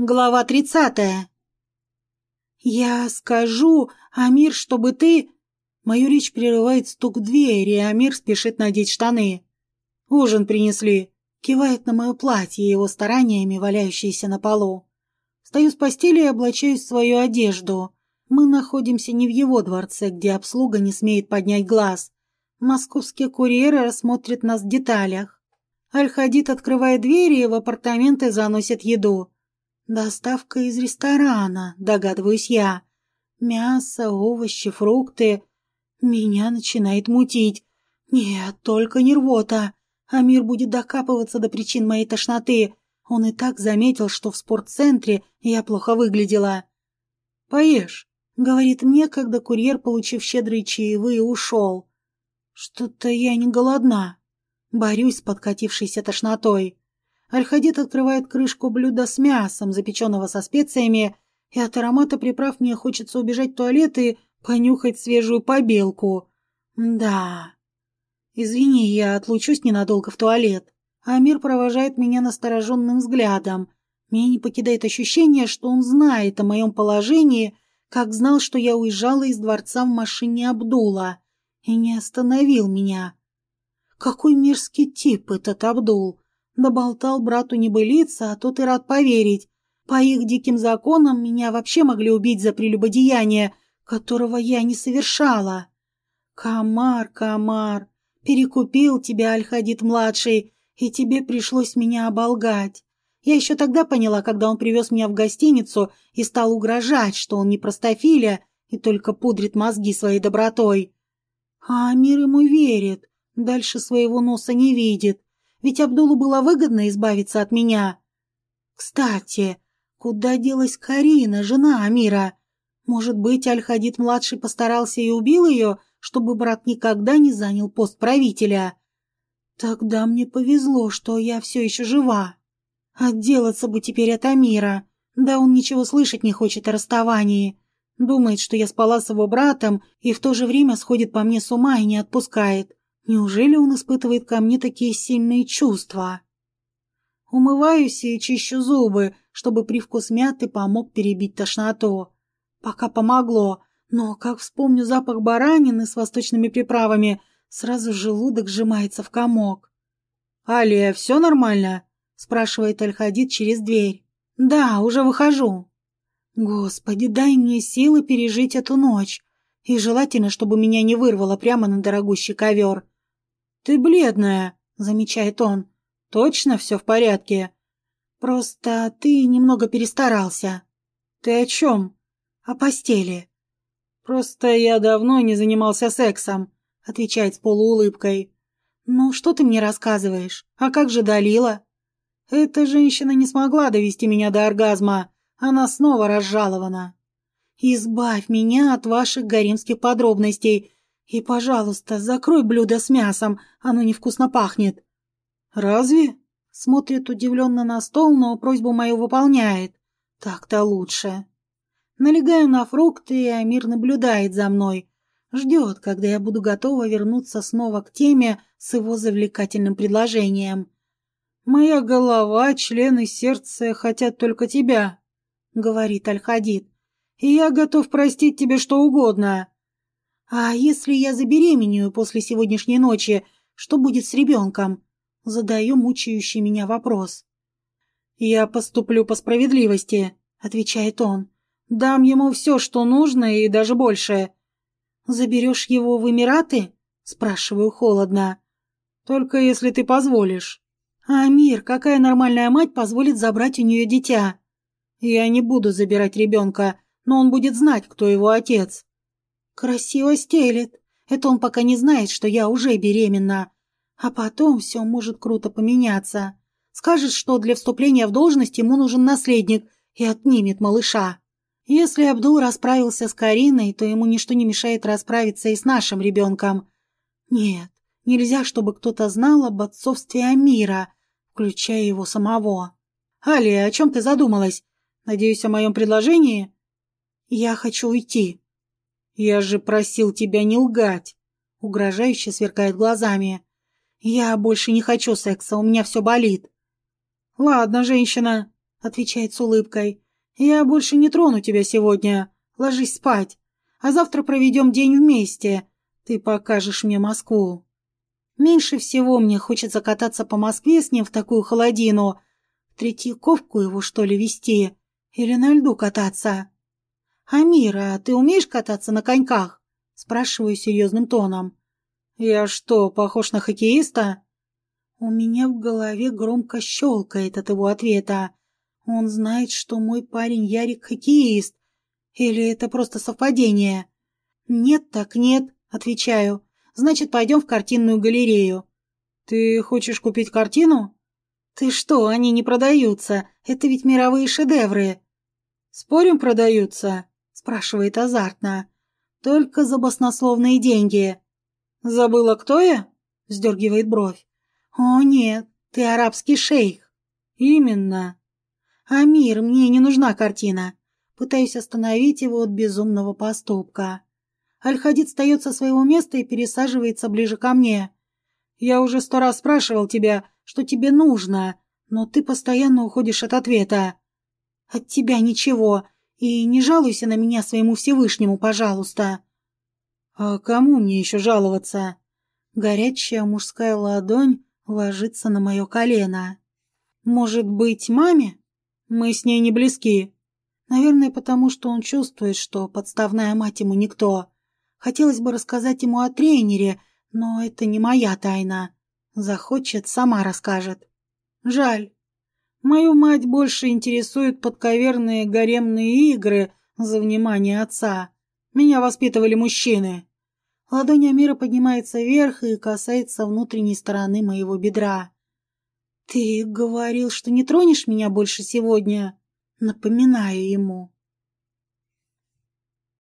Глава тридцатая. «Я скажу, Амир, чтобы ты...» Мою речь прерывает стук в двери, и Амир спешит надеть штаны. «Ужин принесли», — кивает на мое платье, его стараниями валяющееся на полу. Стою с постели и облачаюсь в свою одежду. Мы находимся не в его дворце, где обслуга не смеет поднять глаз. Московские курьеры рассмотрят нас в деталях. Аль-Хадид открывает двери и в апартаменты заносит еду. Доставка из ресторана, догадываюсь я. Мясо, овощи, фрукты. Меня начинает мутить. Нет, только не рвота. Амир будет докапываться до причин моей тошноты. Он и так заметил, что в спортцентре я плохо выглядела. «Поешь», — говорит мне, когда курьер, получив щедрые чаевые, ушел. «Что-то я не голодна». Борюсь с подкатившейся тошнотой. Альхадит открывает крышку блюда с мясом, запеченного со специями, и от аромата приправ мне хочется убежать в туалет и понюхать свежую побелку. Да. Извини, я отлучусь ненадолго в туалет. Амир провожает меня настороженным взглядом. Меня не покидает ощущение, что он знает о моем положении, как знал, что я уезжала из дворца в машине Абдула, и не остановил меня. Какой мерзкий тип этот Абдул! Наболтал брату небылица, а тот и рад поверить. По их диким законам меня вообще могли убить за прелюбодеяние, которого я не совершала. Камар, Камар, перекупил тебя Аль-Хадид-младший, и тебе пришлось меня оболгать. Я еще тогда поняла, когда он привез меня в гостиницу и стал угрожать, что он не простофиля и только пудрит мозги своей добротой. А Амир ему верит, дальше своего носа не видит. Ведь Абдулу было выгодно избавиться от меня. Кстати, куда делась Карина, жена Амира? Может быть, Аль-Хадид-младший постарался и убил ее, чтобы брат никогда не занял пост правителя? Тогда мне повезло, что я все еще жива. Отделаться бы теперь от Амира. Да он ничего слышать не хочет о расставании. Думает, что я спала с его братом и в то же время сходит по мне с ума и не отпускает. Неужели он испытывает ко мне такие сильные чувства? Умываюсь и чищу зубы, чтобы привкус мяты помог перебить тошноту. Пока помогло, но как вспомню запах баранины с восточными приправами, сразу желудок сжимается в комок. «Алия, все нормально?» – спрашивает Альхадид через дверь. «Да, уже выхожу». «Господи, дай мне силы пережить эту ночь. И желательно, чтобы меня не вырвало прямо на дорогущий ковер. «Ты бледная», — замечает он. «Точно все в порядке?» «Просто ты немного перестарался». «Ты о чем?» «О постели». «Просто я давно не занимался сексом», — отвечает с полуулыбкой. «Ну, что ты мне рассказываешь? А как же Далила?» «Эта женщина не смогла довести меня до оргазма. Она снова разжалована». «Избавь меня от ваших гаремских подробностей. И, пожалуйста, закрой блюдо с мясом, оно невкусно пахнет. Разве? Смотрит удивленно на стол, но просьбу мою выполняет. Так-то лучше. Налегаю на фрукты, и Амир наблюдает за мной. Ждет, когда я буду готова вернуться снова к теме с его завлекательным предложением. «Моя голова, члены сердца хотят только тебя», — говорит Аль-Хадид. «И я готов простить тебе что угодно. «А если я забеременею после сегодняшней ночи, что будет с ребенком?» Задаю мучающий меня вопрос. «Я поступлю по справедливости», — отвечает он. «Дам ему все, что нужно, и даже больше». «Заберешь его в Эмираты?» — спрашиваю холодно. «Только если ты позволишь». «А, Мир, какая нормальная мать позволит забрать у нее дитя?» «Я не буду забирать ребенка, но он будет знать, кто его отец». Красиво стелет. Это он пока не знает, что я уже беременна. А потом все может круто поменяться. Скажет, что для вступления в должность ему нужен наследник и отнимет малыша. Если Абдул расправился с Кариной, то ему ничто не мешает расправиться и с нашим ребенком. Нет, нельзя, чтобы кто-то знал об отцовстве Амира, включая его самого. «Алия, о чем ты задумалась? Надеюсь, о моем предложении?» «Я хочу уйти», «Я же просил тебя не лгать!» Угрожающе сверкает глазами. «Я больше не хочу секса, у меня все болит». «Ладно, женщина». — отвечает с улыбкой. «Я больше не трону тебя сегодня. Ложись спать. А завтра проведем день вместе. Ты покажешь мне Москву». Меньше всего мне хочется кататься по Москве с ним в такую холодину. Третьяковку его, что ли, вести? Или на льду кататься? «Амира, ты умеешь кататься на коньках?» Спрашиваю серьезным тоном. «Я что, похож на хоккеиста?» У меня в голове громко щелкает от его ответа. Он знает, что мой парень Ярик хоккеист. Или это просто совпадение? «Нет так нет», — отвечаю. «Значит, пойдем в картинную галерею». «Ты хочешь купить картину?» «Ты что, они не продаются. Это ведь мировые шедевры». «Спорим, продаются?» — спрашивает азартно. «Только за баснословные деньги». «Забыла, кто я?» — вздергивает бровь. «О, нет, ты арабский шейх». «Именно». «Амир, мне не нужна картина». Пытаюсь остановить его от безумного поступка. Аль-Хадид встает со своего места и пересаживается ближе ко мне. «Я уже сто раз спрашивал тебя, что тебе нужно, но ты постоянно уходишь от ответа». «От тебя ничего, и не жалуйся на меня своему Всевышнему, пожалуйста». «А кому мне еще жаловаться?» Горячая мужская ладонь ложится на мое колено. «Может быть, маме?» Мы с ней не близки. Наверное, потому что он чувствует, что подставная мать ему никто. Хотелось бы рассказать ему о тренере, но это не моя тайна. Захочет, сама расскажет. Жаль. Мою мать больше интересуют подковерные гаремные игры за внимание отца. Меня воспитывали мужчины. Ладонь Амира поднимается вверх и касается внутренней стороны моего бедра. «Ты говорил, что не тронешь меня больше сегодня?» Напоминаю ему.